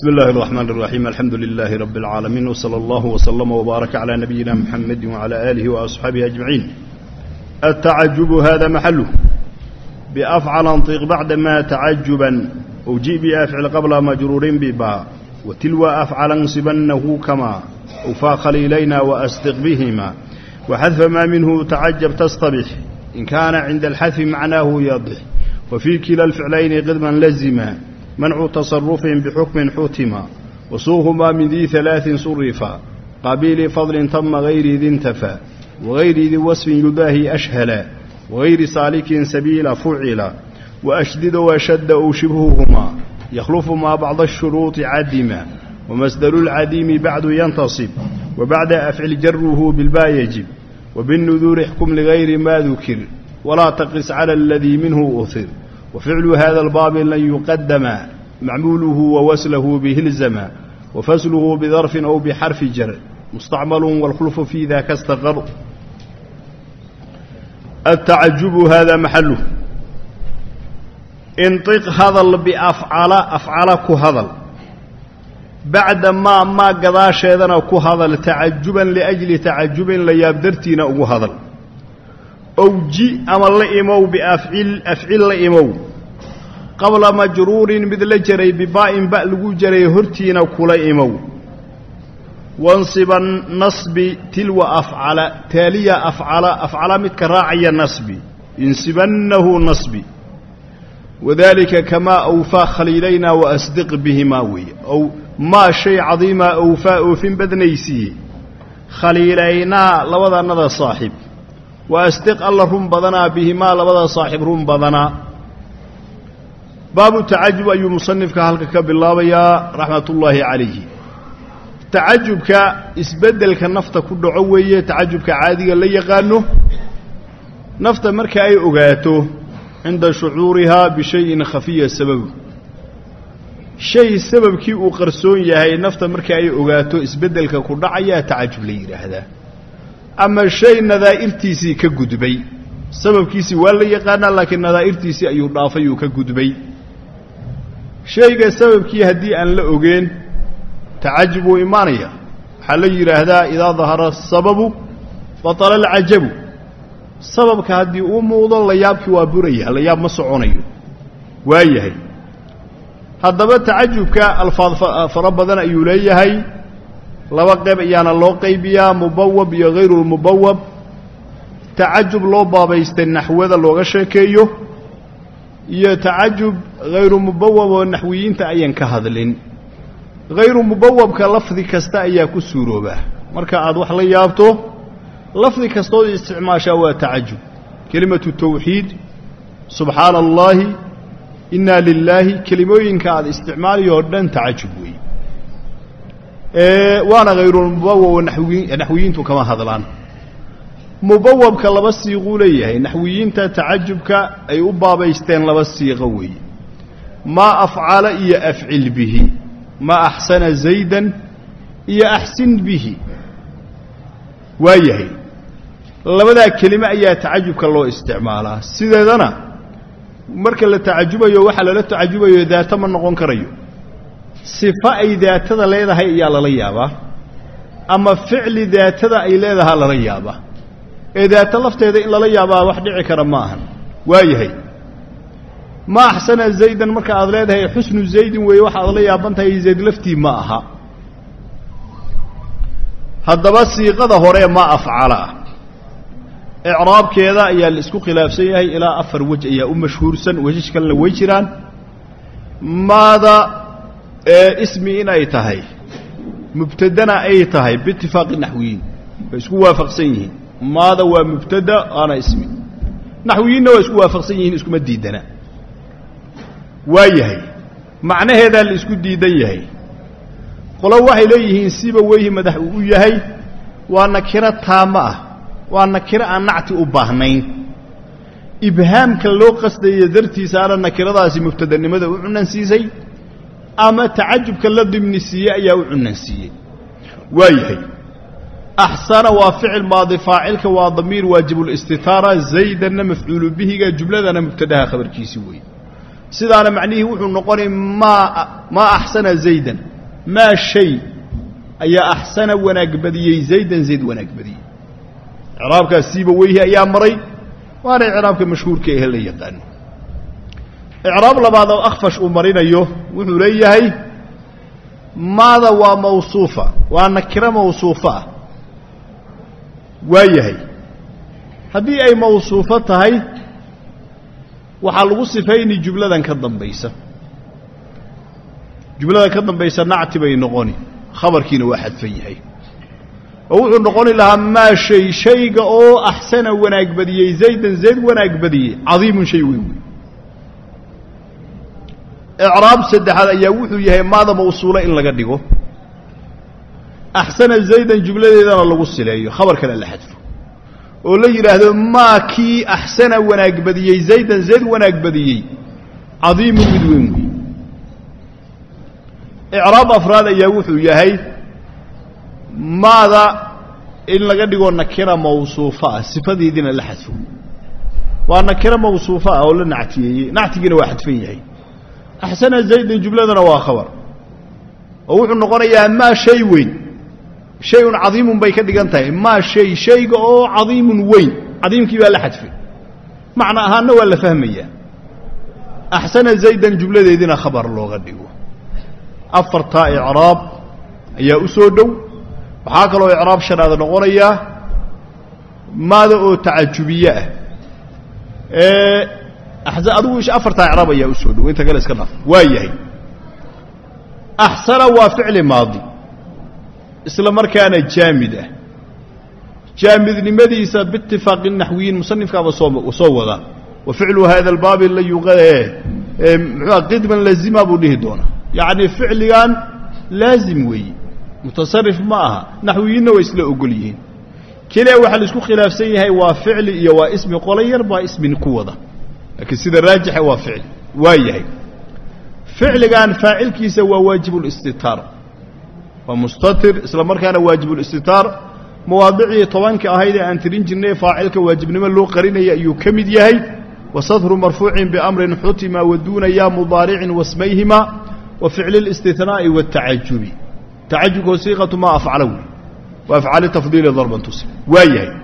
bismi illaahi alraxmaan alraxiim alxamdu lilaahi rabbi alcaalamiin wsala allahu wslama wbaaraka calaa nabiyina muxamedi wacalaa aalihi wa asxaabihi ajmaciin atacajubu hada maxaluh biafcal antiq bacda ma tacajuban awjibi afcil qabla majruurin biba watilwa afcala nsibanahu kama. Awfaa khaliilayna waastiq bihima. Waxadfa maa minhu tacajab tastabix in kaana cinda alxadfi macnaahu yadix wa fii kila alficlayni qidman lazima معناه يضح وفي كلا الفعلين قدما لزما منع تصرفهم بحكم حتما وصوهما من ذي ثلاث صرفا قبيل فضل تم غير ذي انتفى وغير ذي وصف يباهي أشهلا وغير سالك سبيل فعلا وأشدد وشد أو شبههما يخلف ما بعض الشروط عدما ومصدر العديم بعد ينتصب وبعد أفعل جره بالباء يجب وبالنذور احكم لغير ما ذكر ولا تقس macmuuluhu wa waslahu bihilzama wa fasluhu bidarfin aw bixarfi jarc mustacmalun wاlkhulfu fi da kastaqar atacajubu hada maxaluh iniq hadal biafcala afcala ku hadal bacda maa maa gadaasheedana ku hadal tacajuban liajli tacajubin la yaab dartiina ugu hadal ow ji ama la imow biafcil afcil la imow qabla majruurin mid la jaray bibaa'in ba lagu jaray hortiina kula imow. Wansiba nasbi tilwa afcala taaliya afcala afcala midka raacaya nasbi. Insibannahu nasbi. Wadalika kamaa awfaa khaliilaynaa wa asdiq bihimaa weeye ow maa shay cadiimaa awfaa oofin badnaysiiye khaliilaynaa labadaannada saaxib. Wa asdiq alla run badanaa bihimaa labada saaxib run badanaa baabu tacajub ayuu musanifka halka ka bilaabayaa raxmatullaahi calayhi. Tacajubka isbeddelka nafta ku dhaco weeye tacajubka caadiga la yaqaano nafta marka ay ogaato cinda shucuurihaa bishayin khafiya sababu. Shay sababkii uu qarsoon yahay nafta marka ay ogaato isbeddelka ku dhacayaa tacajub la yidhaahdaa ama shay nadaa'irtiisii ka gudbay sababkiisii waa la yaqaanaa laakiin nadaa'irtiisii ayuu dhaafay uu ka gudbay shayga sababkii haddii aan la ogeen tacajub wuu imaanaya. Waxaa la yidhaahdaa idaa dahara asababu batala alcajabu. Sababka haddii uu muuqdo layaabkii waa buraya layaab ma soconayo. Waa yahay haddaba tacajubka alfaad fara badan ayuu leeyahay. Laba qayb ayaana loo qaybiyaa mubawab iyo hayrulmubawab tacajub loo baabaystay naxwada looga sheekeeyo iyo tacajub hayru mubawab oo naxwiyiinta ayan ka hadlin. Hayru mubawabka lafdi kasta ayaa ku suurooba. Marka aad wax la yaabto lafdi kastood isticmaashaa waa tacajub. Kelimatu tawxiid subxaana allaahi inaa lilaahi kelimooyinka aad isticmaalayo oo dhan tacajub wey waana hayrulmubawab oo naxwiyiintu kama hadlaan mubawabka laba siiquu leeyahay naxwiyiinta tacajubka ay u baabaysteen laba siiqo weeye. Maa afcala iyo afcil bihi. Ma axsana zaydan iyo axsin bihi. Waa yahay labadaa kelime ayaa tacajubka loo isticmaalaa. Sideedana marka la tacajubayo waxaa lala tacajubayo daata ma noqon karayo. Sifo ay daatada leedahay ayaa lala yaabaa. Ama ficli daatada ay leedahaa lala yaabaa ee daata lafteeda in lala yaabaa wax dhici kara ma ahan. Waa yahay ma axsana zaydan marka aad leedahay xusnu zaydin weeye waxa aad la yaaban tahay zayd laftii ma aha. Haddaba siiqada hore ma afcala. Icraabkeeda ayaa la isku khilaafsan yahay ilaa afar wej ayaa u mashhuursan wejaj kalena way jiraan. Maada ismi inay tahay. Mubtadana ay tahay biitifaaqi naxwiyiin way isku waafaqsan yihiin maada waa mubtada aana ismi. Naxwiyiinna waa isku waafaqsan yihiin iskuma diidana. Waa yahay macnaheedaa la isku diidan yahay. Qolo waxay leeyihiin siba weyhi madax uu u yahay waa nakiro taamo ah waa nakiro aan nacti u baahnayn. Ibhaamka loo qasdayo dartiisaana nakiradaasi mubtadanimada u cunansiisay ama tacajubka la dimni siiyey ayaa u cunansiiyey waa yahay axsana waa ficil maadi faacilka waa damiir waajibulistitaara zaydanna mafcuulu bihiga jumladana mubtadaha khabarkiisi weeye sidaana macnihii wuxuu noqonay maa maa axsana zaydan maa shay ayaa axsana wanaag badiyey zaydan zayd wanaag badiyey icraabkaas siiba weyhi ayaa maray waana icraabka mashhuurka ehe la yaqaano icraab labaad oo akhfash uu marinayo wuxuu leeyahay maada waa mawsuufa waa nakiro mawsuufo ah waa yahay. Haddii ay mawsuufo tahay waxaa lagu sifayni jumladan ka dambaysa. Jumlada ka dambaysa nacti bay noqoni khabarkiina waa xadfan yahay. Oo wuxuu noqoni lahaa maa shay shayga oo axsana wanaag badiyey zaydan zayd wanaag badiyey cadiimun shay weyn wey icraab saddexaad ayaa wuxuu yahay maada mawsuula in laga dhigo axsana zaydan jumladeedana lagu sileeyo khabarkana la xadfo. Oo la yidhaahdo maa kii axsana wanaag badiyey zaydan zayd wanaag badiyey cadiimun mid weyn wey icraab afraad ayaa wuxuu yahay maada in laga dhigo nakira mawsuufa ah sifadeediina la xadfo. Waa nakira mawsuufa ah oo la nactiyeeyey nactigiina waa xadfan yahay. Axsana zaydan jumladana waa khabar. Oo wuxuu noqonayaa maa shay weyn shayun cadiimun bay ka dhigan tahay. Maa shay shayga oo cadiimun weyn. Cadiimkii baa la xadfay. Macna ahaanna waa la fahmayaa. Axsana zaydan jumladeediina khabar looga dhigo. Afartaa icraab ayaa u soo dhow. Waxaa kaloo icraab shanaad noqonayaa maada oo tacajubiye ah. Adigu afartaa icraab ayaa u soo dhow. Inta kale iska dhaaf. Waa yahay. Axsana waa ficli maadi isla markaana jaamid ah. Jaamidnimadiisa biitifaaqi naxwiyiin musanifkaaba soo soo wada. Wa ficlu hada albaabi la muxua qidman lazima buu dhihi doonaa. Yacni ficligan laazim weeye mutasarif ma aha naxwiyiinna way isla ogol yihiin. Keliya waxaa la isku khilaafsan yahay waa ficli iyo waa ismi qolo yar baa ismin ku wada. Laakiin sida raajixa waa ficli waa yahay. Ficligan faacilkiisa waa waajibulistitaar waa mustatir isla markaana waajibulistitaar mawaadicii tobanka ahayd ee aan tirin jirnay faacilka waajibnimo loo qarinaya ayuu ka mid yahay. Wasadru marfuucin biamrin xutima waduuna ya mudaaricin wasmayhima wa ficli اlistitnaa'i wاtacajubi tacajubka siiqatu maa afcala wey wa afcaali tafdiili darban tusib waa yahay.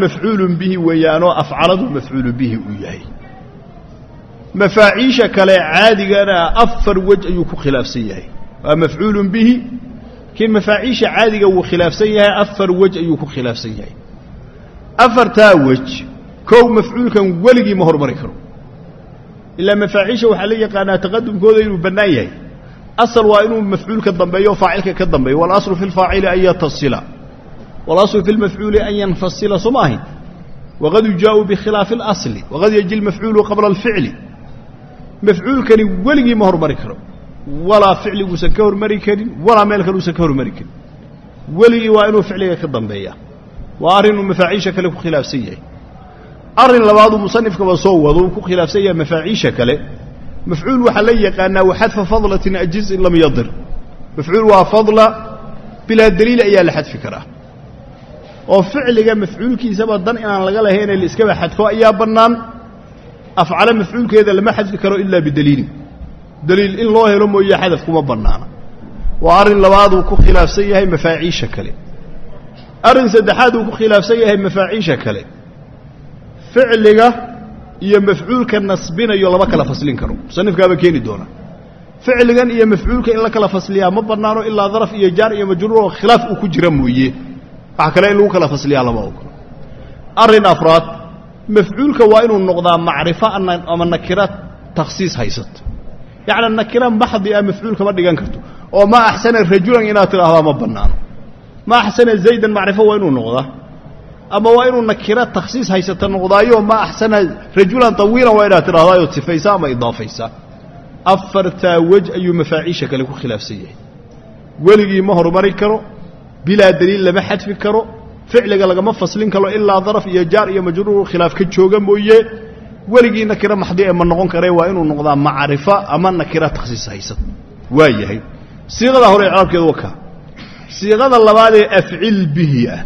Mafcuulun bihi weeyaanoo afcaladu mafcuulu bihi uu yahay mafaaciisha kale caadigana afar wej ayuu ku khilaafsan yahay waa mafcuulun bihi kii mafaaciisha caadiga wuu khilaafsan yahay afar wej ayuu ku khilaafsan yahay afartaa wej kow mafcuulkan weligii ma hormari karo ilaa mafaaciisha waxaa la yaqaanaa taqadumkooda inuu bannaan yahay asal waa inuu mafcuulka dambeeyo faacilka ka dambeeyo walaslu fi lfaacili an yatasila walaslu fi lmafcuuli an yanfasila soo ahayn waqad yujaau bikhilaafi اlasli waqad yaji lmafcuulu qabla alficli mafcuulkani weligii ma hormari karo. Walaa ficliguusan ka hormari karin walaa meel kale uusan ka hormari karin. Weligii waa inuu ficliga ka dambeeya. Waa arrinuu mafaaciisha kale ku khilaafsan yahay. Arrin labaaduu musanifkaba soo wado uu ku khilaafsan yahay mafaaciisha kale. Mafcuul waxaa la yaqaanaa waxadfa fadlatin ajiz in lam yadir. Mafcuul waa fadla bilaa daliil ayaa la xadfi karaa. Oo ficliga mafcuulkiisaba dan inaan laga lahaynee la iskaba xadfo ayaa bannaan afcalo mafcuulkeeda lama xadfi karo ilaa bidaliilin. Daliil in loo helo mooye xadaf kuma bannaana. Waa arrin labaaduu ku khilaafsan yahay mafaaciisha kale. Arrin saddexaad uu ku khilaafsan yahay mafaaciisha kale. Ficliga iyo mafcuulka nasbinayo lama kala faslin karo. Musanifkaaba keeni doona. Ficligan iyo mafcuulka in la kala fasliyaa ma bannaano ilaa daraf iyo jaar iyo majruur oo khilaaf uu ku jira mooye. Wax kale in lagu kala fasliyaa lama ogolo arrin afraad mafcuulka waa inuu noqdaa macrifo ama nakira takhsiis haysato yacni nakira maxdi ah mafcuul kama dhigan karto. Oo ma axsana rajulan inaad tidhaahdaa ma bannaano. Ma axsana zaydan macrifo waa inuu noqdaa. Ama waa inuu nakira takhsiis haysata noqdaayo ma axsana rajulan tawiilan waa inaad tidhahdaayoo sifaysaa ama idaafaysaa. Afartaa wej ayuu mafaaciisha kale ku khilaafsan yahay. Weligii ma hormari karo bilaa daliil lama xadfi karo ficliga lagama faslin karo ilaa daraf iyo jaar iyo majruur khilaaf ka jooga mooye. Weligii nakira maxdi ee ma noqon karee waa inuu noqdaa macrifa ama nakira takhsiis haysata waa siiqada hore icraabkeeda wakaa siiqada labaadee afcil bihi ah.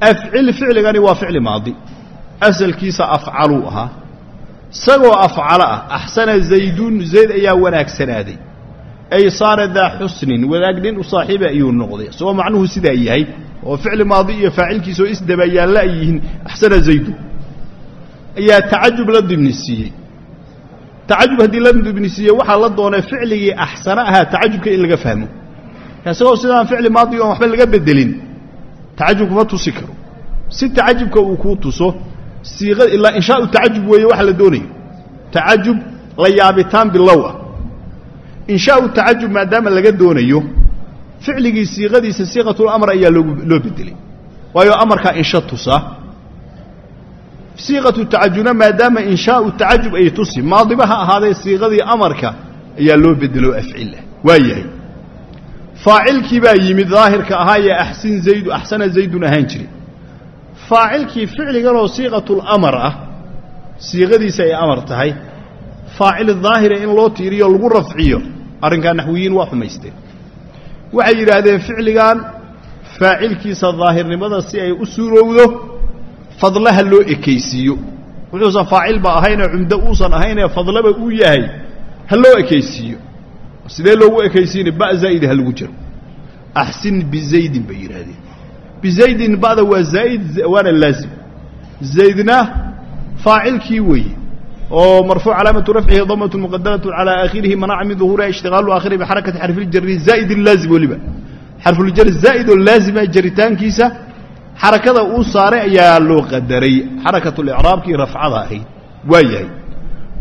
Afcil ficligani waa ficli maadi. Asalkiisa afcaluu ahaa isagoo afcalo ah axsana zaydun zayd ayaa wanaagsanaaday. Ay saara daa xusnin wadaag nin u saaxiiba ayuu noqday. Isagoo macnuhu sidaa yahay oo ficli maadi iyo faacilkiisoo isdabayaalla ay yihiin axsana zaydun ayaa tacajub la dimnisiiyey tacajub haddii la dimnisiiyey waxaa la doonay ficligii axsano ahaa tacajubka in laga fahmo. Isagoo sidaan ficli maadi oon waxba laga bedelin tacajub kuma tusi karo. Si tacajubka uu kuu tuso siiqa ilaa inshaau tacajub weeye waxa la doonayo. Tacajub la yaabitaan bilow ah. Inshaau tacajub maadaama laga doonayo ficligii siiqadiisa siiqatulamr ayaa loo bedelay. Waayo amarkaa insha tusa. Siiqatu tacajubna maadaama inshaau tacajub ay tusi maadiba ha ahaadee siiqadii amarka ayaa loo bedelo afcil ah. Waa yahay faacilkii baa yimid daahirka ahaa ee axsin zaydu axsana zaydun ahaan jiray. Faacilkii ficliganoo siiqatulamar ah siiqadiisa ay amar tahay faacil daahira in loo tiiriyo lagu rafciyo arrinkaa naxwiyiin waa xumaysteen waxay yidhaahdeen ficligan faacilkiisa daahirnimada si ay u suurowdo fadlaha loo ekaysiiyo. Wuxuusan faacilba ahaynee cumdo uusan ahaynee fadlaba uu yahay ha loo ekaysiiyo. Sidee loogu ekaysiina ba zaa'id ha lagu jiro axsin bizaydin bay yidhaahdeen. Bizaydin ba'da waa zaa'id waana laazim. Zaydna faacilkii weeye oo marfuuc calaamatu rafcihi damatu muqadarat calى aakhirihi manaca min duhuuriha ishtigaalu aakhirihi bixarakati xarfiljari zaa'id laazim weliba xarfuljar zaa'id oo laazima jaritaankiisa xarakada uu saaray ayaa loo qadaray. Xarakatulicraabkii rafcada ahayd. Waa yahay.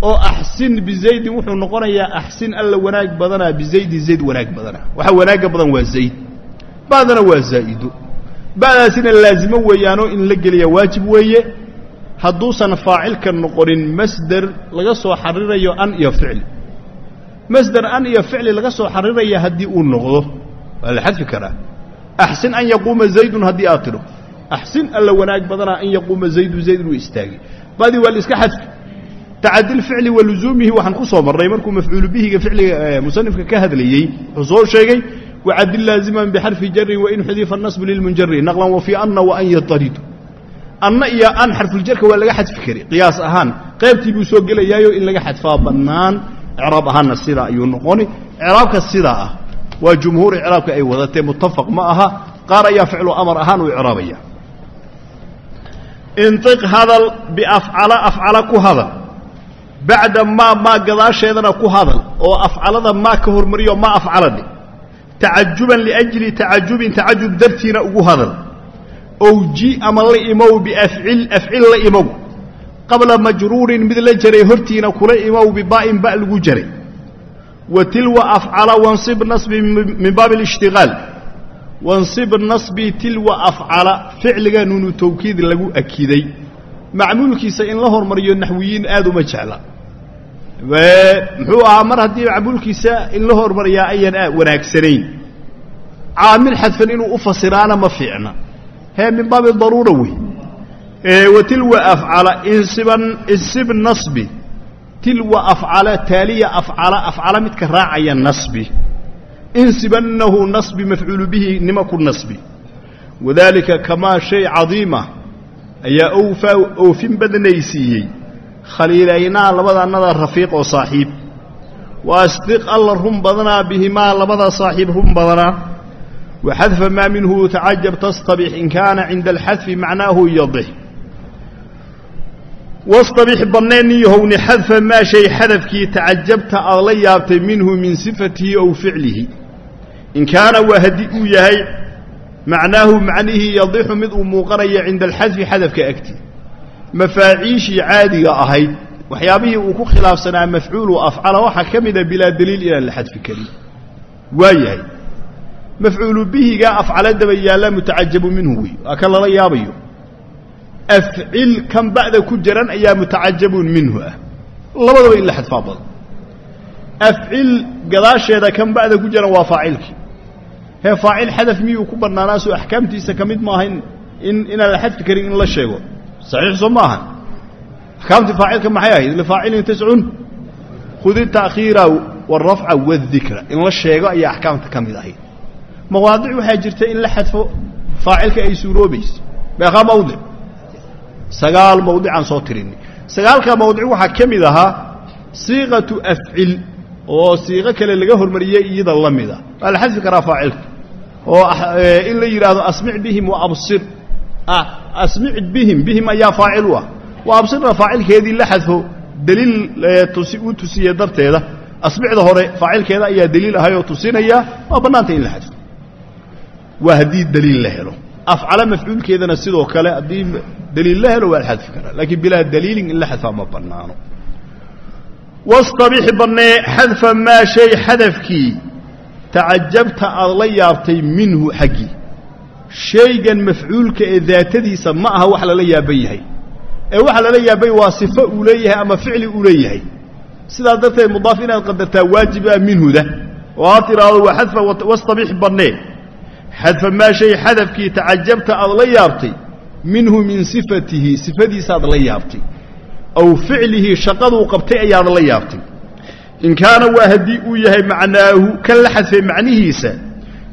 Oo axsin bizaydin wuxuu noqonayaa axsin alla wanaag badanaa bizaydin zayd wanaag badanaa. Waxa wanaagga badan waa zayd. Ba'dana waa zaa'ido ba'daasina laazimo weeyaanoo in la geliya waajib weeye hadduusan faacilka noqonin masder laga soo xarirayo an iyo ficli. Masder an iyo ficli laga soo xariraya haddii uu noqdo. Waa la xadfi karaa. Axsin an yaquuma zaydun haddii aad tidho. Axsin alla wanaag badanaa an yaquuma zaydu zayd inuu istaagay badii waa la iska xadfi. Tacadil ficli wa luzuumihi waxaan ku soo marray markuu mafcuulu bihiga ficliga musanifka ka hadlayey wuxuu soo sheegay wacadil laaziman bixarfi jarin wain xudifa nasbu lilmunjari naqlan wa fii anna wa an yataridu anna iyo an xarfuljarka waa laga xadfi kari qiyaas ahaan qaybtii buu soo gelayaayo in laga xadfaa bannaan. Icraab ahaanna sidaa ayuu noqoni. Icraabka sidaa ah waa jumhuur icraabka ay wadatee muttafaq ma aha. Qaar ayaa ficlu amar ahaan uu icraabaya. Intiq hadal biafcala afcala ku hadal. Bacda maa maa gadaasheedana ku hadal. Oo afcalada maa ka hormariyo maa afcaladhi tacajuban liajli tacajubin tacajub dartiina ugu hadal ow ji ama la imow biafcil afcil la imow qabla majruurin mid la jaray hortiina kula imow bibaa'in ba lagu jaray wa tilwa afcala wansib nasbi min baabi alishtigaal wansib nasbi tilwa afcala ficliga nuunu tawkiid lagu akiday macmuulkiisa in la hormariyo naxwiyiin aad uma jecla muxuu ahaa mar haddii macmuulkiisa in la hormariyaa ayaan wanaagsanayn caamil xadfan inuu u fasiraana ma fiicna hee min baabi daruura wey wa tilwa afcala insiban insib nasbi. Tilwa afcala taaliya afcala afcala midka raacaya nasbi. Insibanahu nasbi mafcuulu bihi nima ku nasbi. Wadaalika kamaa shay cadiima ayaa owfaa oofin badnaysiiyey. Khaliilaynaa labadaannada rafiiq oo saaxiib. Wa asdiq alla run badanaa bihimaa labada saaxiib run badanaa wa xadfa maa minhu tacajab tastabix in kaana cinda alxadfi macnaahu yadix wastabix bannayniyohowni xadfa maa shay xadafkii tacajabta aad la yaabtay minhu min sifatihi ow ficlihi in kaana waa haddii uu yahay macnaahu macnihii yadixu mid uu muuqanaya cinda alxadfi xadafka agti mafaaciishii caadiga ahayd waxyaabihii uu ku khilaafsanaa mafcuulu afcala waxaa ka mida bilaa daliil inaan xadfi karin waa yahay mafcuulu bihigaa afcala daba yaalla mutacajabu minhu wey waa kan lala yaabayo afcil kan ba'da ku jiran ayaa mutacajabun minhu ah labadaba in la xadfaa badan afcil gadaasheeda kan ba'da ku jiran waa faacilkii hee faacil xadaf miyuu ku bannaanaa soo axkaamtiisa ka mid maaha in inaan la xadfi karin in la sheego saxiix soo ma aha axkaamtii faacilka maxay ahayd lifaacilin tiscun khudi taakhiira waalrafca waadikra in la sheego ayaa axkaamta ka mid ahayd mawaadic waxaa jirta in la xadfo faacilka ay suuroobayso. Meeqaa mawdic. Sagaal mawdicaan soo tirinay sagaalkaa mawdic waxaa ka mid ahaa siiqatu afcil oo siiqo kale laga hormariyey iyada la mida waa la xadfi karaa faacilka. Oo in la yidhaahdo asmic bihim wa absir. Asmic bihim bihim ayaa faacil u ah. Wa absirna faacilkeedii la xadfo daliil tusi uu tusiye darteeda. Asmicda hore faacilkeeda ayaa daliil ahay oo tusinaya. Waa bannaanta in la xadfo waa haddii daliil la helo. Afcala mafcuulkeedana sidoo kale haddii daliil la helo waa la xadfi karaa laakiin bilaa daliilin in la xadfaa ma bannaano. Wastabix bannee xadfa maa shay xadafkii. Tacajabta aad la yaabtay minhu xaggii. Shaygan mafcuulka ee daatadiisa ma aha wax lala yaaban yahay. Ee waxa lala yaabay waa sifo uu leeyahay ama ficli uu leeyahay. Sidaa darteed mudaaf inaad qadartaa waajiba minhuda. Oo aad tidhaahdo waa xadfa wastabix bannee xadfa maa shay xadafkii tacajabta aad la yaabtay minhu min sifatihi sifadiisaaad la yaabtay. Aw ficlihi shaqaduu qabtay ayaad la yaabtay. In kaana waa haddii uu yahay macnaahu kan la xadfay macnihiisa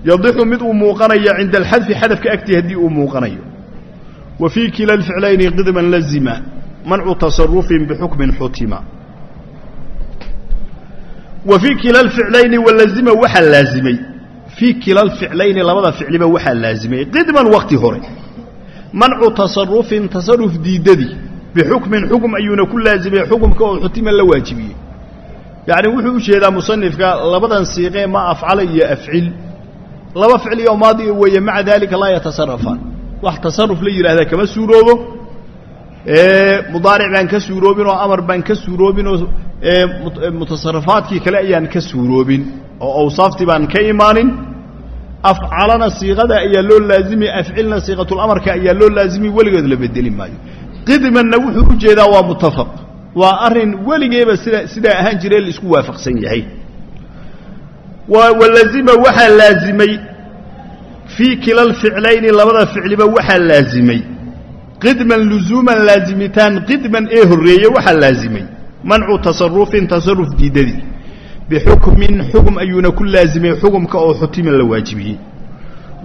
yadixu mid uu muuqanayo cinda alxadfi xadafka agtii haddii uu muuqanayo. Wa fii kila alficlayni qidman lazima mancu tasarufin bixukmin xutima. Wa fii kila alficlayni walazima waxaa laazimay fii kila alficlayni labada ficliba waxaa laazimay qidman wakti hore. Mancu tasarufin tasaruf diiddadii bixukmin xukm ayuuna ku laazimay xukumka oo xutima la waajibiyey. Yacni wuxuu u jeedaa musanifka labadan siiqee ma afcala iyo afcil. Laba ficli oo maadiga weeye maca daalika laa yatasarafaan wax tasaruf la yidhahdaa kama suuroobo. Mudaaric baan ka suuroobin oo amar baan ka suuroobin oo mutasarafaadkii kale ayaan ka suuroobin oo awsaaftii baan ka imaanin afcalana siiqada ayaa loo laazimay afcilna siiqatulamarka ayaa loo laazimay weligood la bedeli maayo. Qidmanna wuxuu u jeedaa waa muttafaq. Waa arrin weligeeba sida sidaa ahaan jiree la isku waafaqsan yahay. Walazima waxaa laazimay fii kila alficlayni labada ficliba waxaa laazimay. Qidman luzuuman laazimitaan qidman ee horreeye waxaa laazimay. Mancu tasarufin tasaruf diidadii bixukmin xukm ayuuna ku laazimay xukumka oo xutima la waajibiyey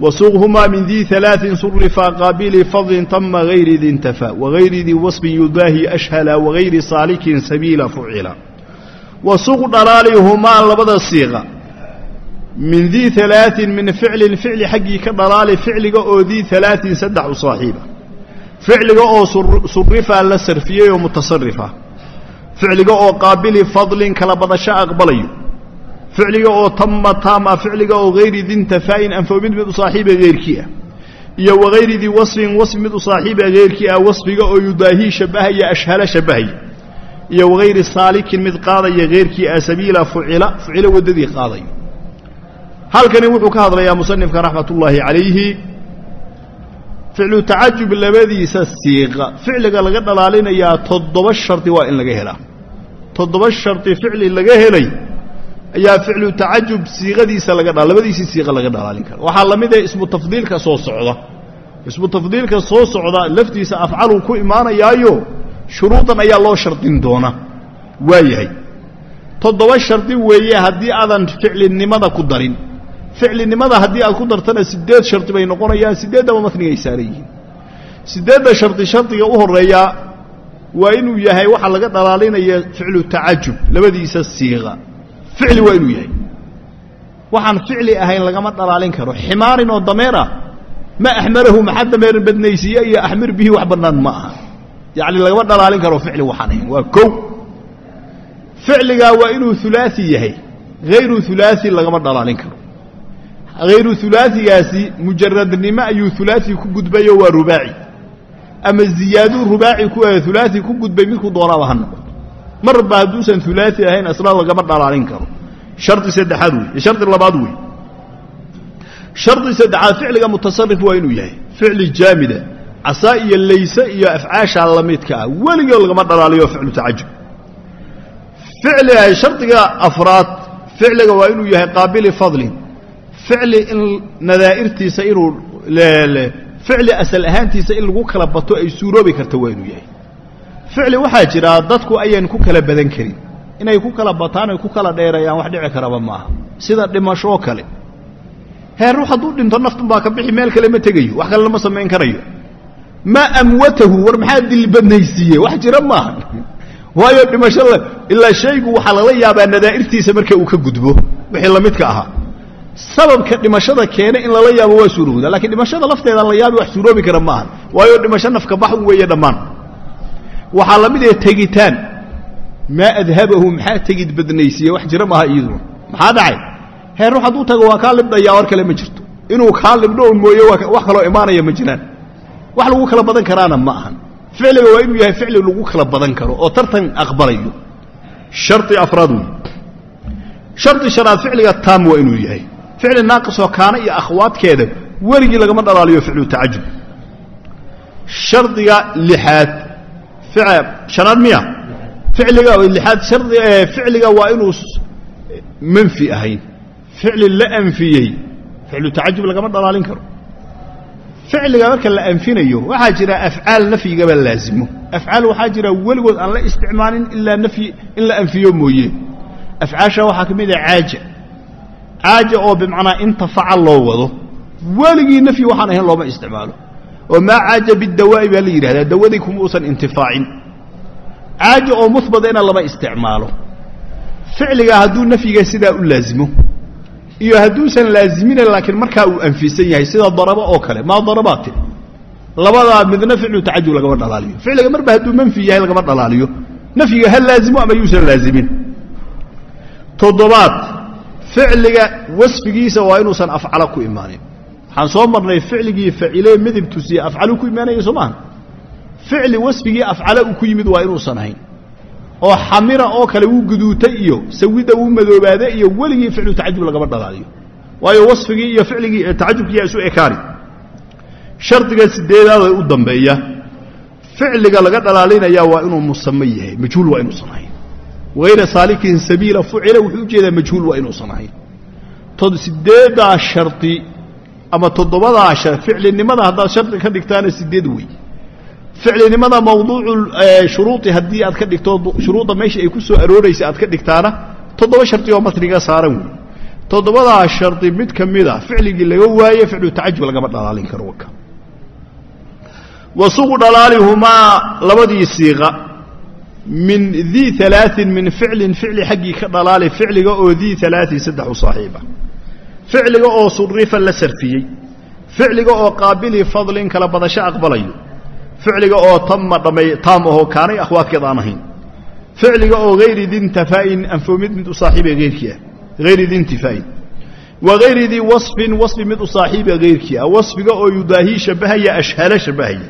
wasuuqhumaa min dii alaain surifa qaabili fadlin tama hayri di intafa wagayri dii wasbin yudaahi ashhala wagayri saalikin sabiila fucila wasuuq dhalaalihumaa labada siiqa min dii alaain min ficlin ficli xaggii ka dhalaali ficliga oo dii alaain saddex u saaxiiba ficliga oo surifa la sarfiyey oo mutasarifa ficliga oo qaabili fadlin kala badasho aqbalayo. Ficliga oo tama taama ficliga oo hayri dintafaa'in anfoomid mid u saaxiiba heyrkii ah. Iyo wagayri dii wasfin wasfi mid u saaxiiba heyrkii ah wasfiga oo yudaahii shabbahaya ashhala shabbahaya iyo wagayri saalikin mid qaadaya heyrkii ah sabiila fucila fucilo waddadii qaadayo. Halkani wuxuu ka hadlayaa musanifka raxmat ullaahi calayhi ficlu tacajub labadiisa siiqa. Ficliga laga dhalaalinayaa toddoba shardi waa in laga helaa toddoba shardi ficli laga helay ayaa ficlu tacajub siiqadiisa laga labadiisii siiqa laga dhalaalin kara waxaa la mid ah ismu tafdiilka soo socda. Ismu tafdiilka soo socda laftiisa afcaluu ku imaanayaayo shuruudan ayaa loo shardin doona. Waa yahay. Toddoba shardi weeye haddii aadan ficlinimada ku darin. Ficlinimada haddii aad ku dartana siddeed shardi bay noqonayaan siddeeddaba matnigay saaran yihiin. Siddeedda shardi shardiga u horreeyaa waa inuu yahay waxaa laga dhalaalinaya ficlu tacajub labadiisa siiqa. Ficli waa inuu yahay. Waxaan ficli ahayn lagama dhalaalin karo. Ximaarin oo dameer ah ma axmarahu maxaa dameerin badnaysiiye iyo axmir bihi wax bannaan ma aha. Yacni lagama dhalaalin karo ficli waxaan ahayn. Waa kow. Ficligaa waa inuu ulaai yahay. Hayru ulaai lagama dhalaalin karo. Hayru ulaaigaasi mujaradnimo ayuu ulaai ku gudbayo waa rubaaci ama ziyaaduu rubaaci ku ulaai ku gudbay midku doonaaba ha noqoto. Marba hadduusan ulaai ahayn asla lagama dhalaalin karo. Shardi saddexaad wey shardi labaad wey shardi saddexaad ficliga mutasarif waa inuu yahay ficli jaamida casaa iyo layse iyo afcaasha lamidka ah weligoo lagama dhalaaliyo ficlu tacajub. Ficliga shardiga afraad ficliga waa inuu yahay qaabili fadlin. Ficli in nadaa'irtiisa inuu ficli asal ahaantiisa in lagu kala bato ay suuroobi karta waa inuu yahay. ficli waxaa jira dadku ayaan ku kala badan karin. inay ku kala bataan ay ku kala dheereeyaan wax dhici karaba maaha. sida dhimashoo kale. heer rux hadduu dhinto naftun baa ka bixi meel kale ma tegayo wax kale lama samayn karayo. maa amwatahu war maxaa dilbadnaysiiye wax jira maaha. waayo dhimasho ilaa shaygu waxaa lala yaabaa nadaa'irtiisa marka uu ka gudbo. wixii lamidka ahaa sababka dhimashada keena in lala yaabo waa suurowda lakiin dhimashada lafteeda la yaabi wax suuroobi kara maaha. Waayo dhimasho nafka baxu weeye dhammaan. Waxaa la mid ah tegitaan. Maa adhabahu maxaa tegid badnaysiiye wax jira maaha iyaduna. Maxaa dhacay? Heer ruux hadduu tago waa kaa libdhayaa war kale ma jirto. Inuu kaa libdho un mooye wax kaloo imaanaya ma jiraan. Wax lagu kala badan karaana ma ahan. Ficliga waa inuu yahay ficli lagu kala badan karo oo tartan aqbalayo. Shari afraad wey shardi shanaad ficliga taam waa inuu yahay ficli naaqisoo kaana iyo akhwaadkeeda weligii lagama dhalaaliyo ficlu tacajub. Shardiga lixaad shanaad miya? Ficliga shardi ficliga waa inuu manfi ahayn. Ficli la anfiyey ficlu tacajub lagama dhalaalin karo. Ficliga marka la anfinayo waxaa jira afcaal nafyigaba laazimo. Afcaal waxaa jira weligood aan la isticmaalin ilaa nafyi in la anfiyo mooye. Afcaasha waxaa ka mid ah caaja caaja oo bimacnaa intafaca loo wado weligii nafyi waxaan ahayn looma isticmaalo. Oo maa caaja bidawaa'i baa la yidhahdaa dawadii kuma uusan intifaacin. Caaja oo muhbatana lama isticmaalo. Ficliga hadduu nafyiga sidaa u laazimo iyo hadduusan laazimina laakiin markaa uu anfisan yahay sida daraba oo kale maa darabaati labadaa midna ficlu tacajub lagama dhalaaliyo. Ficliga marba hadduu manfi yahay lagama dhalaaliyo. Nafyiga ha laazimo ama yuusan laazimin toddobaad ficliga wasfigiisa waa inuusan afcalo ku imaanin. Waxaan soo marnay ficligii facilee midib tusiye afcalu ku imaanaya soo maaha ficli wasfigii afcale uu ku yimid waa inuusan ahayn. Oo xamira oo kale wuu guduutay iyo sawida wuu madoobaade iyo weligii ficlu tacajub lagama dhalaaliyo. Waayo wasfigii iyo ficligii tacajubkiiyaa isu ekaani shardiga sideedaada u dambeeya ficliga laga dhalaalinaya waa inuu musame yahay majhuul waa inuusan ahayn hayra saalikin sabiila fucila wuxuu u jeedaa majhuul waa inuusan ahayn sideedaa shardi ama toddobadaa ficlinimada haddaad shardi ka dhigtaana sideed wey. Ficlinimada mawduucu shuruudi haddii aad ka dhigto shuruudda meesha ay ku soo arooraysa aad ka dhigtaana toddoba shardi oo matniga saaran wey. Toddobadaa shardi mid ka mida ficligii laga waaye ficlu tacajub lagama dhalaalin karo waka wa suqu dhalaalihumaa labadii siiqa min dii alaain min ficlin ficli xaggii ka dhalaali ficliga oo dii alaain saddex u saaxiiba ficliga oo surifa la sarfiyey ficliga oo qaabili fadlin kala badasho aqbalayo ficliga oo tama dhamay taam ahoo kaanay akhwaadkeed aan ahayn. Ficliga oo hayri di intifaa'in anfoomid mid u saaxiiba heyrkii ah hayri di intifaa'in wa hayri dii wasfin wasfi mid u saaxiiba heyrkii ah wasfiga oo yudaahii shabbahaya ashhalo shabbahaya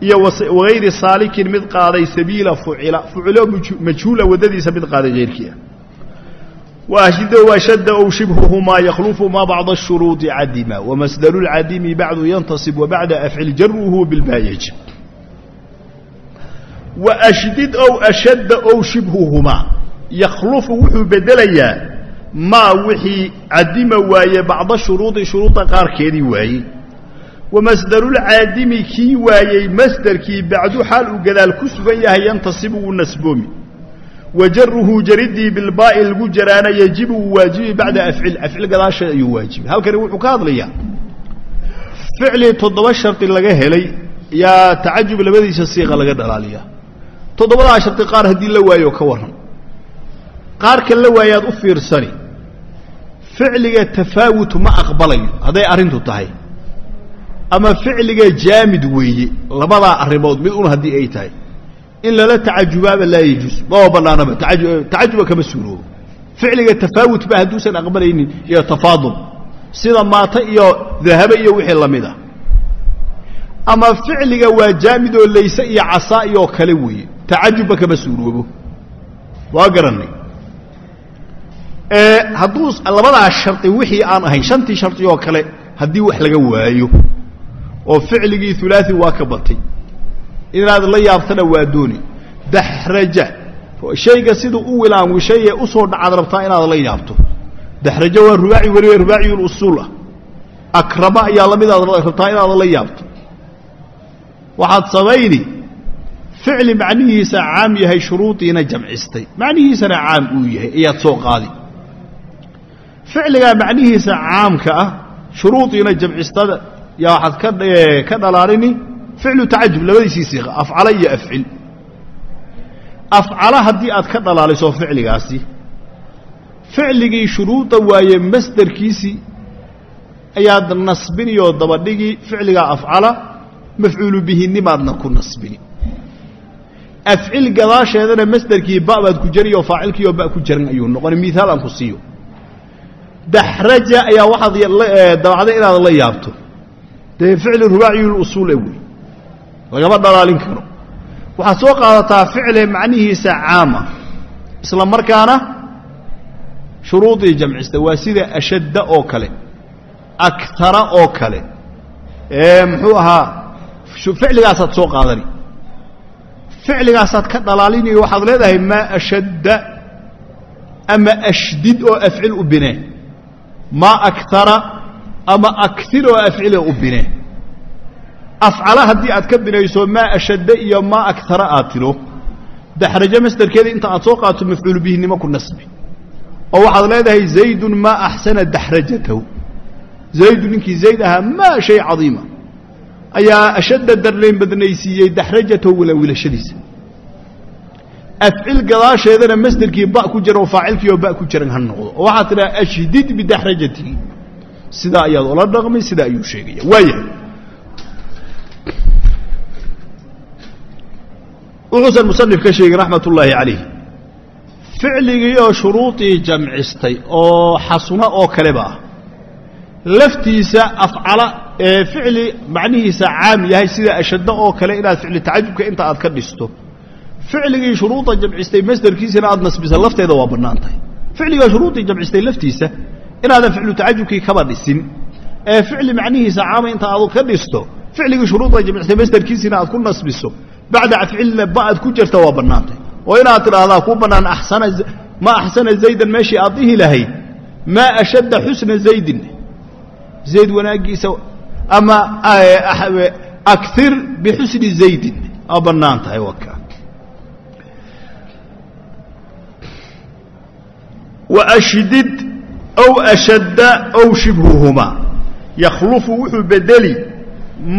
iyo wagayri saalikin mid qaaday sabiila fucila fucilo majhuula waddadiisa mid qaaday keyrkiia washada ow shibhuhumaa yakhlufumaa bacda ashuruudi cadima wamasdaru lcadimi bacdu yantasib wabacda afcil jaruhu bilbaayeji waashdid ow ashadda ow shibhuhumaa yakhlufu wuxuu bedelayaa maa wixii cadima waaye bacda shuruudi shuruudda qaarkeedii waaye wamasdarulcaadimi kii waayey masderkii bacdu xaal uu gadaal ku sugan yahay yantasibu wuu nasboomi. wa jaruhu jaridii bilbaa'i lagu jaraana yajibu wuu waajibi bacda afcil afcil gadaasheed ayuu waajibi halkani wuxuu ka hadlayaa ficlii toddoba shardi laga helay yaa tacajub labadiisa siiqa laga dhalaaliyaa toddobadaa shardi qaar haddii la waayo ka warran qaarka la waayaad u fiirsani ama ficliga jaamid weeye labada arimood mid un haddii ay tahay. In lala tacajubaaba laa yajuus maba banaanaba tacajuba kama suuroobo. Ficliga tafaawut ba hadduusan aqbalaynin iyo tafaadul. Sida maata iyo dahaba iyo wixii la mid ah ama ficliga waa jaamid oo layse iyo casaa iyoo kale weeye tacajubba kama suuroobo. Waa garanay hadduu labadaa shardi wixii aan ahayn shantii shardi oo kale haddii wax laga waayo oo ficligii ulaai waa ka batay. Inaad la yaabtana waa dooni. Daxraja shayga siduu u wilaanwishaye u soo dhacaad rabtaa inaad la yaabto. Daxraja waa rubaaci weliba rubaaciyuusuul ah. Akrama ayaa lamidaad rabtaa inaad la yaabto. Waxaad samayni ficli macnihiisa caam yahay shuruudiina jamcistay. Macnihiisana caam uu yahay ayaad soo qaadi. Ficligaa macnihiisa caamka ah shuruudiina jamcistada yaa waxaad ka dhalaalini ficlu tacajub labadiisii siiqa afcala iyo afcil. Afcala haddii aad ka dhalaaliso ficligaasi. Ficligii shuruuda waaye masderkiisii ayaad nasbiniyoo dabadhigii ficligaa afcala mafcuulu bihinimaadna ku nasbini. Afcil gadaasheedana masderkii ba baad ku jariyo faacilkiioo ba ku jaran ayuu noqona miaal aan ku siiyo. Daxraja ayaa waxaad dabacday inaad la yaabto dee ficli rubaaciyuusuule wey lagama dhalaalin karo. Waxaad soo qaadataa ficle macnihiisa caama isla markaana shuruudii jamcista waa sida ashadda oo kale akara oo kale. Muxuu ahaa ficligaasaad soo qaadani. Ficligaasaad ka dhalaalinayo waxaad leedahay maa ashadda ama ashdid oo afcil u bine maa akara ama akir oo afcile u bine. Afcala haddii aad ka binayso maa ashadda iyo maa akara aad tiro daxrajo masderkeeda inta aad soo qaato mafcuulu bihinimo ku nasbi. Oo waxaad leedahay zaydun maa axsana daxrajatahu. Zaydu ninkii zayd ahaa maa shay cadiima. Ayaa ashadda darnayn badnaysiiyey daxrajatahu wilaawilashadiisa afcil gadaasheedana masderkii ba ku jira oo faacilkii oo ba ku jiran ha noqdo. Oo waxaad tidhaha ashdid bidaxrajatihi sidaa ayaad ola dhaqmay sidaa ayuu sheegaya. Waayahay wuxuusan musanif ka sheegin raxmat ullaahi calayh ficligii oo shuruudii jamcistay oo xasuna oo kaleba laftiisa afcala ee ficli macnihiisa caam yahay sida ashaddo oo kale inaad ficli tacajubka inta aad ka dhisto. Ficligii shuruuda jamcistay masderkiisana aad nasbisa lafteeda waa bannaan tahay ficligaa shuruudii jamcistay laftiisa inaadan ficlu tacajubkii kaba dhisin ee ficli macnihiisa caama inta aad ka dhisto ficligii shuruuda jamcistay masderkiisina aad ku nasbiso bacda afcilna ba aad ku jirta waa bannaantay. Oo inaad tidhaahdaa kuu bannaan asana ma axsana zaydan meeshii aad dhihi lahayd maa ashadda xusna zaydin. Zayd wanaaggiisa ama akir bixusni zaydin. Aa bannaan tahay waka waashdid ow ashadda ow shibhuhumaa yakhlufu wuxuu bedeli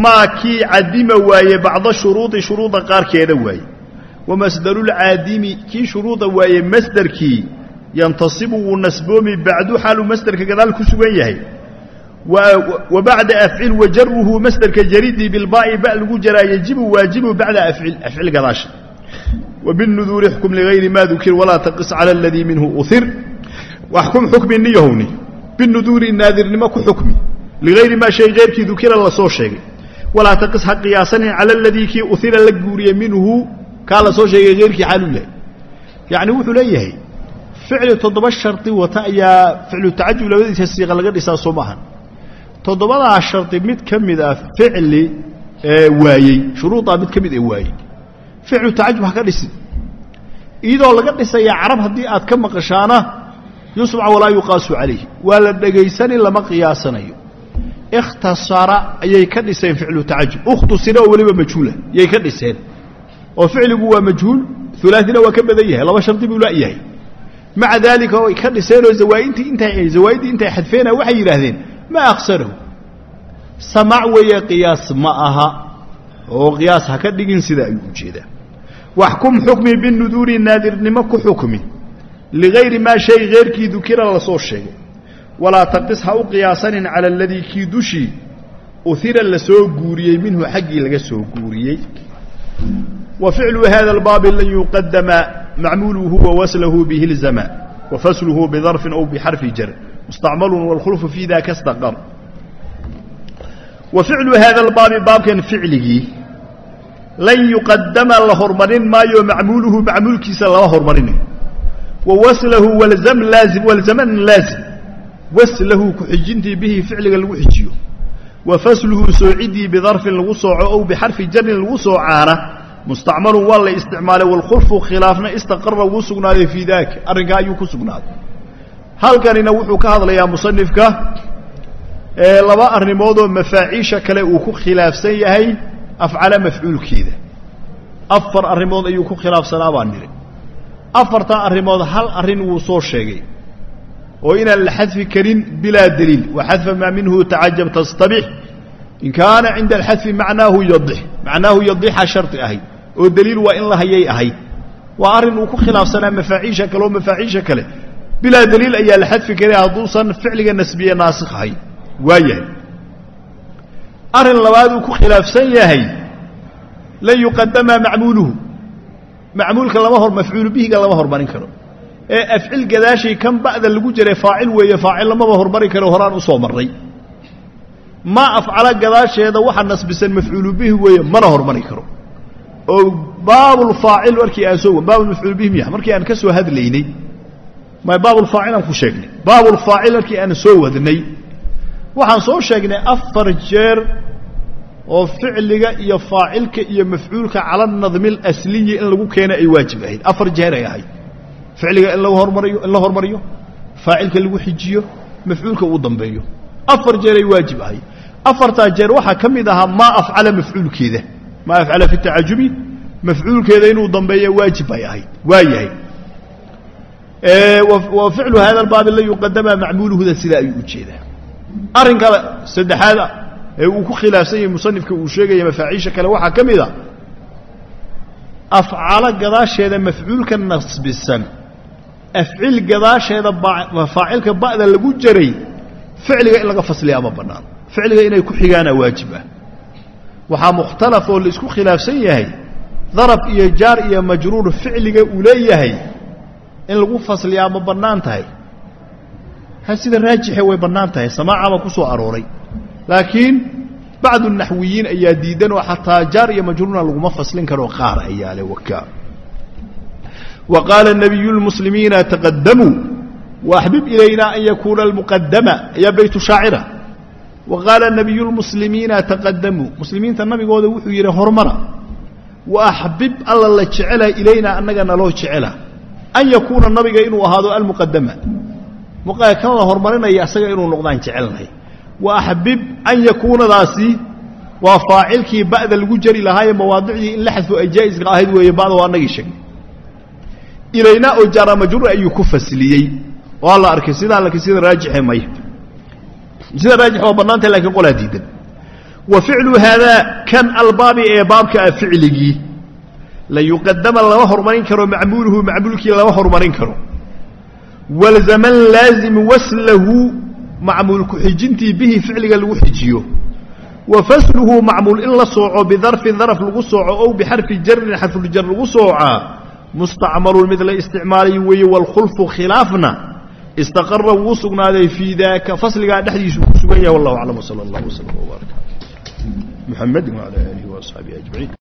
maa kii cadima waaye bacda shuruudi shuruuda qaarkeeda waaye. Wamasdarulcaadimi kii shuruuda waaye masderkii yantasibu wuu nasboomi bacdu xaaluu masderka gadaal ku sugan yahay. Wa bacda afcil wa jaruhu masderka jaridii bilbaa'i ba lagu jaraa yajibu waajibu bacda afcil afcil gadaasha. Wa binuduuri xukm ligayri ma dukir walaa taqis cala aladii minhu uhir waxkum xukmi niyahowni binuduuri naadirnimo ku xukmi ligayri maa shay keyrkii dukira la soo sheegay walaa taqis ha qiyaasanin cala aladii kii uhira la guuriye minhu kaa la soo sheegay keyrkii xaaluu yahay yacni wuxuu leeyahay ficli toddoba shardi wata ayaa ficlu tacajub labadiisa siiqa laga dhisaa soo maahan toddobadaa shardi mid ka mid ah ficli waayey shuruudaa mid ka mid ee waayey ficlu tacajub ha ka dhisin iyadoo laga dhisaya carab haddii aad ka maqashaana yusmac walaa yuqaasu calayh waa la dhegaysanin lama qiyaasanayo. Ikhtasara ayay ka dhiseen ficlu tacajub. Ukhtusina oo weliba majhuula yay ka dhiseen. Oo ficligu waa majhuul ulaasina waa ka badan yahay laba shardi buu la'yahay maca daalika way ka dhiseenoo zawaaintii inta zawaa'iddii intay xadfeena waxay yidhaahdeen ma aksarahu samaac weeye qiyaas ma aha oo qiyaas ha dhigin sida ayuu u jeedaa waxkum xukmi binuduuri naadirnimo ku xukmi ligayri maa shay keyrkii dukira la soo sheegay walaa taqis ha u qiyaasanin cala aladii kii dushii uhira la soo guuriyey minhu xaggii laga soo guuriyey wa ficlu hada albaabi lan yuqadama macmuuluhu wa waslahu bihi ilzama wa fasluhu bidarfin aw bixarfi jar mustacmalun wاlkhulfu fii daka staqar wa ficlu hada albaabi baabkan ficligii lan yuqadama la hormarin maayo macmuuluhu macmuulkiisa lama hormarinayo wa waslahu walzam laazim walzaman laazim waslahu ku-xijintii bihi ficliga lagu xijiyo. Wa fasluhu soociddii bidarfin lagu sooco ow bixarfi jarin lagu soocaana mustacmalun waa la isticmaalay waalkhulfu khilaafna istaqara wuu sugnaaday fii daaka arrinkaa ayuu ku sugnaaday. Halkanina wuxuu ka hadlayaa musanifka laba arrimoodoo mafaaciisha kale uu ku khilaafsan yahay afcala mafcuulkeeda afar arrimood ayuu ku khilaafsanaa baan nidhi afartaa arrimood hal arrin wuu soo sheegay. oo inaan la xadfi karin bilaa daliil. Wa xadfa maa minhu tacajab tastabix. In kaana cinda alxadfi macnaahu yadix. Macnaahu yadiixa shardi ahayd. Oo daliil waa in la hayay ahayd. Waa arrin uu ku khilaafsanaa mafaaciisha kale oo mafaaciisha kale. Bilaa daliil ayaa la xadfi karay hadduusan ficliga nasbiye naasikh ahayn. Waa arrin labaad ku khilaafsan yahay. Lan yuqadama macmuuluhu macmuulka lama hor mafcuulu lama hormarin karo. Ee afcil gadaashay kan ba'da lagu jiray faacil weeye faacil lamaba hormari karo horaan u soo marray. Ma afcala gadaasheeda waxa nasbisan mafcuulu bihi weeye mana hormari karo. Oo baabulfaacil markii aan soo baabulmafcuul bihi miya markii aan ka soo hadlaynay. Ma baabulfaacil aan ku sheegnay. Baabulfaacil markii aan soo wadnay. Waxaan soo sheegnay afar jeer oo ficliga iyo faacilka iyo mafcuulka cala nadmi اlasliyi in lagu keena ay waajib ahayd. Afar jeer ay ahayd. Ficliga in lagu hormariyo in la hormariyo faacilka lagu xijiyo mafcuulka uu dambeeyo. Afar jeer ay waajib ahayd. Afartaa jeer waxaa ka mid ahaa maa afcala mafcuulkeeda. Maa afcala fi tacajubi mafcuulkeeda inuu dambeeyo waajib bay ahayd waa wa ficlu hada baabi la yuqadama macmuuluhuda sidaa ayuu u jeedaa arrin kale saddexaad ee uu ku khilaafsan yahay musanifka uu sheegaya mafaaciisha kale waxaa ka mid a afcalo gadaasheeda mafcuulka nasbisan afcil gadaasheeda faacilka ba'da lagu jaray ficliga in laga fasliyaa ma bannaan. Ficliga inay ku xigaana waajib ah. Waxaa mukhtalaf oo la isku khilaafsan yahay darab iyo jaar iyo majruur ficliga uu leeyahay in lagu fasliyaa ma bannaan tahay. Ha sida raajixe way bannaan tahay samaacaba ku soo arooray laakiin bacdu naxwiyiin ayaa diidan oo xataa jaar iyo majruurna laguma faslin karoo qaar ayaa le waka wa qaala nabiyu lmuslimiina taqadamuu waaxbib ilaynaa an yakuuna almuqadama ayaa baytu shaacira. Wa qaala nabiyu lmuslimiina taqadamuu muslimiinta nabigooda wuxuu yidhi hormara wa alla la jecela ilaynaa annaga naloo jecela an yakuuna nabiga inuu ahaado almuqadama kan la hormarinaya isaga inuu noqdaan jecelnahay wa axbib an yakuunadaasi waa faacilkii ba'da lagu jari lahaaye mawaadicdii in la xadfo ay jaa'iska ahayd weeye ba'da waa annagii sheegnay ilaynaa oo jaara majruur ayuu ku fasliyey. Waa la arkay sidaa laakiin sida raajixe maya. Sida raajix waa bannaantah lakiin qolaa diidan. Wa ficlu haadaa kan albaabi ee baabka ah ficligii. La yuqadama lama hormarin karo macmuuluhu macmuulkii lama hormarin karo. Walzaman laazim waslahu macmuul ku-xijintii bihi ficliga lagu xijiyo. Wa fasluhu macmuul in la sooco bidarfin daraf lagu sooco ow bixarfi jarin xarfuljar lagu soocaa mustacmalun mid la isticmaalay weeye waalkhulfu khilaafna istaqara wuu sugnaaday fii daaka fasligaa dhexdiisu ku sugan yahay wallahu aclam wsala allah wslam wbaaraka muxamedi wala aalihi waasxaabihi ajmaciin